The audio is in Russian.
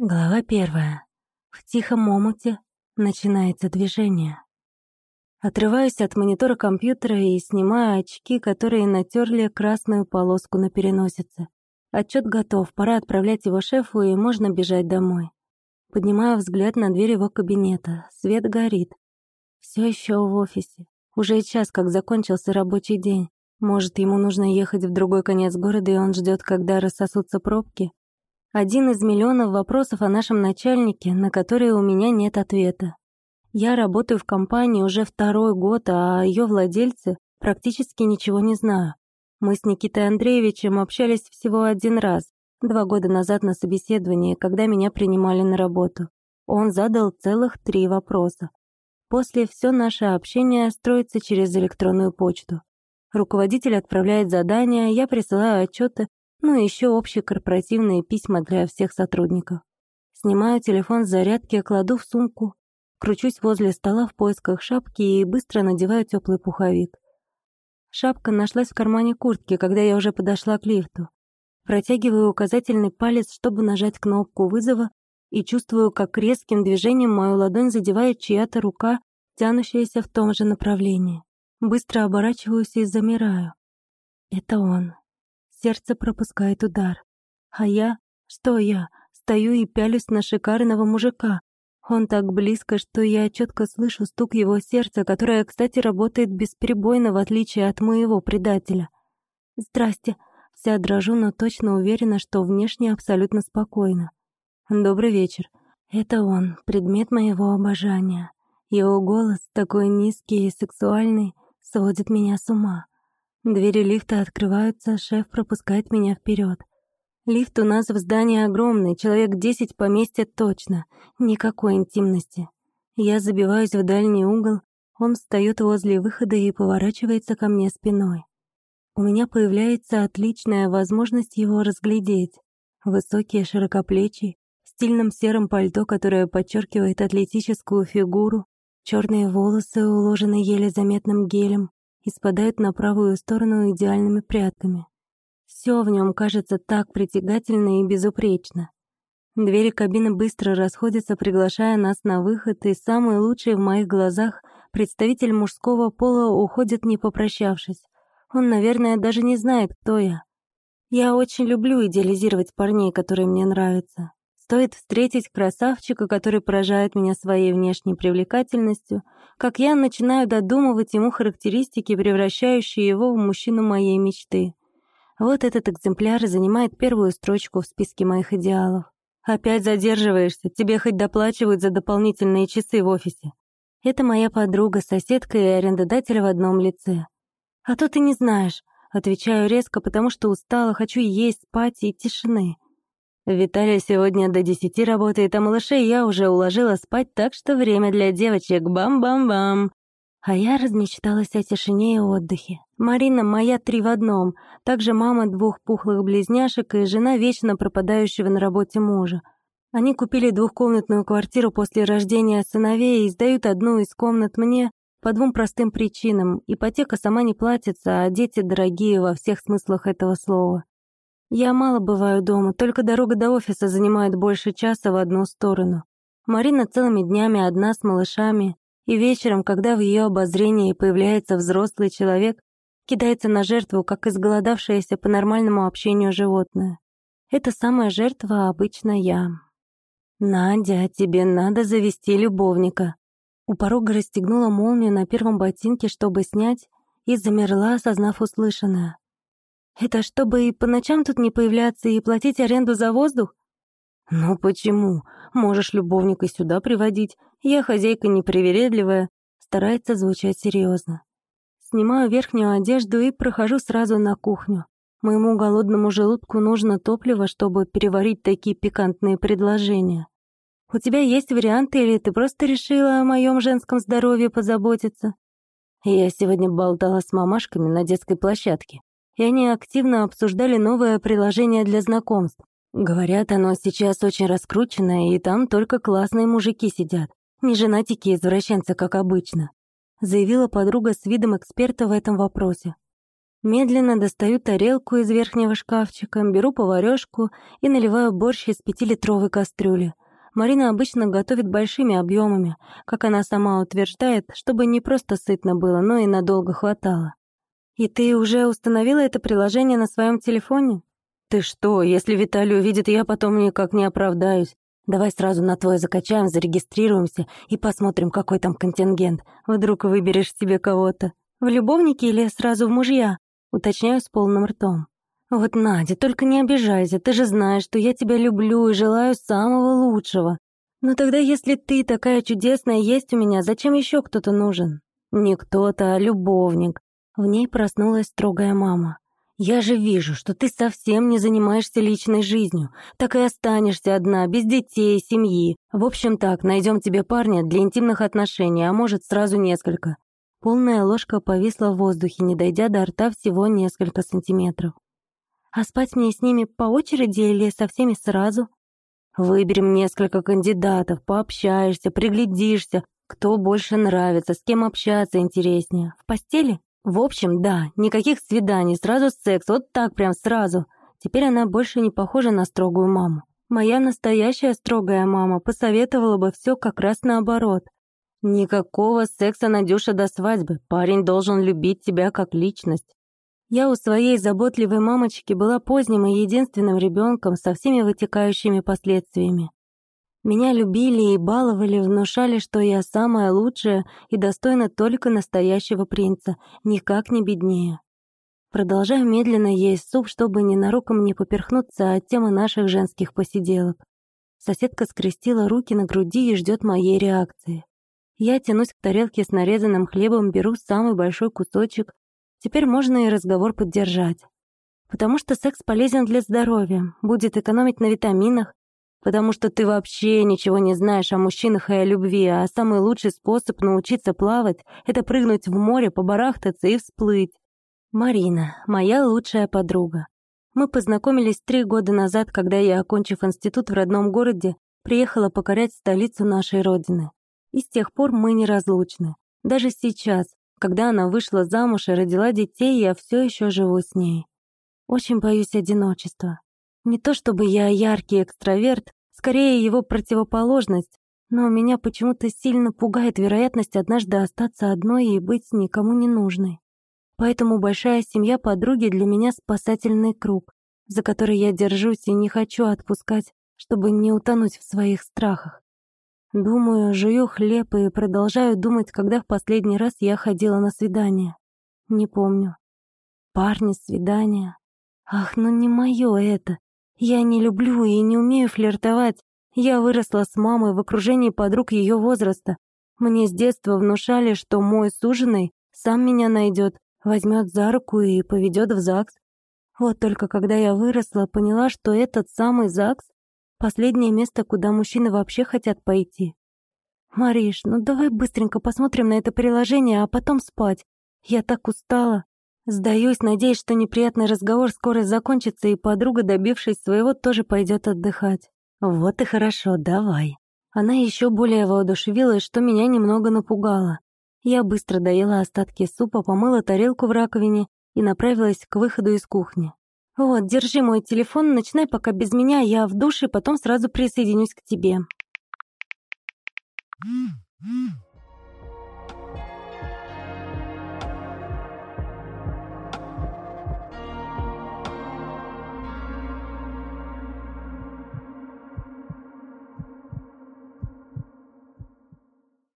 Глава первая. В тихом омуте начинается движение. Отрываюсь от монитора компьютера и снимаю очки, которые натерли красную полоску на переносице. Отчет готов, пора отправлять его шефу, и можно бежать домой. Поднимаю взгляд на дверь его кабинета. Свет горит. Все еще в офисе. Уже час, как закончился рабочий день. Может, ему нужно ехать в другой конец города, и он ждет, когда рассосутся пробки? Один из миллионов вопросов о нашем начальнике, на которые у меня нет ответа. Я работаю в компании уже второй год, а о ее владельце практически ничего не знаю. Мы с Никитой Андреевичем общались всего один раз, два года назад на собеседовании, когда меня принимали на работу. Он задал целых три вопроса. После все наше общение строится через электронную почту. Руководитель отправляет задания, я присылаю отчеты, ну и еще общие корпоративные письма для всех сотрудников. Снимаю телефон с зарядки, кладу в сумку, кручусь возле стола в поисках шапки и быстро надеваю теплый пуховик. Шапка нашлась в кармане куртки, когда я уже подошла к лифту. Протягиваю указательный палец, чтобы нажать кнопку вызова, и чувствую, как резким движением мою ладонь задевает чья-то рука, тянущаяся в том же направлении. Быстро оборачиваюсь и замираю. Это он. Сердце пропускает удар. А я? Что я? Стою и пялюсь на шикарного мужика. Он так близко, что я четко слышу стук его сердца, которое, кстати, работает бесперебойно, в отличие от моего предателя. «Здрасте». Вся дрожу, но точно уверена, что внешне абсолютно спокойно. «Добрый вечер». Это он, предмет моего обожания. Его голос, такой низкий и сексуальный, сводит меня с ума. Двери лифта открываются, шеф пропускает меня вперед. Лифт у нас в здании огромный, человек десять поместят точно. Никакой интимности. Я забиваюсь в дальний угол, он встает возле выхода и поворачивается ко мне спиной. У меня появляется отличная возможность его разглядеть. Высокий, широкоплечий, в стильном сером пальто, которое подчеркивает атлетическую фигуру, черные волосы, уложенные еле заметным гелем, и спадают на правую сторону идеальными прядками. Все в нем кажется так притягательно и безупречно. Двери кабины быстро расходятся, приглашая нас на выход, и самый лучший в моих глазах представитель мужского пола уходит, не попрощавшись. Он, наверное, даже не знает, кто я. Я очень люблю идеализировать парней, которые мне нравятся. Стоит встретить красавчика, который поражает меня своей внешней привлекательностью, как я начинаю додумывать ему характеристики, превращающие его в мужчину моей мечты. Вот этот экземпляр занимает первую строчку в списке моих идеалов. Опять задерживаешься, тебе хоть доплачивают за дополнительные часы в офисе. Это моя подруга, соседка и арендодатель в одном лице. А то ты не знаешь. Отвечаю резко, потому что устала, хочу есть, спать и тишины. Виталий сегодня до десяти работает, а малышей я уже уложила спать, так что время для девочек. Бам-бам-бам. А я размечталась о тишине и отдыхе. Марина моя три в одном, также мама двух пухлых близняшек и жена вечно пропадающего на работе мужа. Они купили двухкомнатную квартиру после рождения сыновей и сдают одну из комнат мне по двум простым причинам. Ипотека сама не платится, а дети дорогие во всех смыслах этого слова. Я мало бываю дома, только дорога до офиса занимает больше часа в одну сторону. Марина целыми днями одна с малышами, и вечером, когда в ее обозрении появляется взрослый человек, кидается на жертву, как изголодавшееся по нормальному общению животное. Эта самая жертва обычно я. «Надя, тебе надо завести любовника». У порога расстегнула молнию на первом ботинке, чтобы снять, и замерла, осознав услышанное. Это чтобы и по ночам тут не появляться и платить аренду за воздух? Ну почему? Можешь любовника сюда приводить. Я хозяйка непривередливая. Старается звучать серьезно. Снимаю верхнюю одежду и прохожу сразу на кухню. Моему голодному желудку нужно топливо, чтобы переварить такие пикантные предложения. У тебя есть варианты или ты просто решила о моем женском здоровье позаботиться? Я сегодня болтала с мамашками на детской площадке и они активно обсуждали новое приложение для знакомств. Говорят, оно сейчас очень раскрученное, и там только классные мужики сидят, не женатики-извращенцы, как обычно», заявила подруга с видом эксперта в этом вопросе. Медленно достаю тарелку из верхнего шкафчика, беру поварёшку и наливаю борщ из пятилитровой кастрюли. Марина обычно готовит большими объемами, как она сама утверждает, чтобы не просто сытно было, но и надолго хватало. «И ты уже установила это приложение на своем телефоне?» «Ты что, если Виталий увидит, я потом никак не оправдаюсь. Давай сразу на твой закачаем, зарегистрируемся и посмотрим, какой там контингент. Вдруг выберешь себе кого-то. В любовники или сразу в мужья?» Уточняю с полным ртом. «Вот, Надя, только не обижайся, ты же знаешь, что я тебя люблю и желаю самого лучшего. Но тогда, если ты такая чудесная есть у меня, зачем еще кто-то нужен?» «Не кто-то, а любовник». В ней проснулась строгая мама. «Я же вижу, что ты совсем не занимаешься личной жизнью. Так и останешься одна, без детей, семьи. В общем так, найдем тебе парня для интимных отношений, а может, сразу несколько». Полная ложка повисла в воздухе, не дойдя до рта всего несколько сантиметров. А спать мне с ними по очереди или со всеми сразу? Выберем несколько кандидатов, пообщаешься, приглядишься, кто больше нравится, с кем общаться интереснее. В постели? В общем, да, никаких свиданий, сразу секс, вот так прям сразу. Теперь она больше не похожа на строгую маму. Моя настоящая строгая мама посоветовала бы все как раз наоборот. Никакого секса, Надюша, до свадьбы. Парень должен любить тебя как личность. Я у своей заботливой мамочки была поздним и единственным ребенком со всеми вытекающими последствиями. Меня любили и баловали, внушали, что я самая лучшая и достойна только настоящего принца, никак не беднее. Продолжаю медленно есть суп, чтобы ненароком не поперхнуться от темы наших женских посиделок. Соседка скрестила руки на груди и ждет моей реакции. Я тянусь к тарелке с нарезанным хлебом, беру самый большой кусочек Теперь можно и разговор поддержать. Потому что секс полезен для здоровья, будет экономить на витаминах, потому что ты вообще ничего не знаешь о мужчинах и о любви, а самый лучший способ научиться плавать — это прыгнуть в море, побарахтаться и всплыть. Марина, моя лучшая подруга. Мы познакомились три года назад, когда я, окончив институт в родном городе, приехала покорять столицу нашей Родины. И с тех пор мы неразлучны. Даже сейчас, когда она вышла замуж и родила детей, я все еще живу с ней. Очень боюсь одиночества. Не то чтобы я яркий экстраверт, скорее его противоположность, но меня почему-то сильно пугает вероятность однажды остаться одной и быть никому не нужной. Поэтому большая семья подруги для меня спасательный круг, за который я держусь и не хочу отпускать, чтобы не утонуть в своих страхах. Думаю, жую хлеб и продолжаю думать, когда в последний раз я ходила на свидание. Не помню. Парни, свидания. Ах, ну не мое это. Я не люблю и не умею флиртовать. Я выросла с мамой в окружении подруг ее возраста. Мне с детства внушали, что мой суженый сам меня найдет, возьмет за руку и поведет в ЗАГС. Вот только когда я выросла, поняла, что этот самый ЗАГС Последнее место, куда мужчины вообще хотят пойти. «Мариш, ну давай быстренько посмотрим на это приложение, а потом спать. Я так устала». Сдаюсь, надеясь, что неприятный разговор скоро закончится, и подруга, добившись своего, тоже пойдет отдыхать. «Вот и хорошо, давай». Она еще более воодушевилась, что меня немного напугало. Я быстро доела остатки супа, помыла тарелку в раковине и направилась к выходу из кухни. «Вот, держи мой телефон, начинай пока без меня, я в душе, потом сразу присоединюсь к тебе».